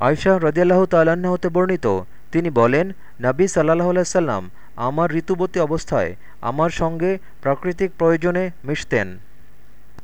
আয়শাহ রদিয়াল্লাহ তাল্লাহ্ন হতে বর্ণিত। তিনি বলেন, নাবী সাল্লাহ আলাইসাল্লাম আমার ঋতুবতী অবস্থায় আমার সঙ্গে প্রাকৃতিক প্রয়োজনে মিশতেন।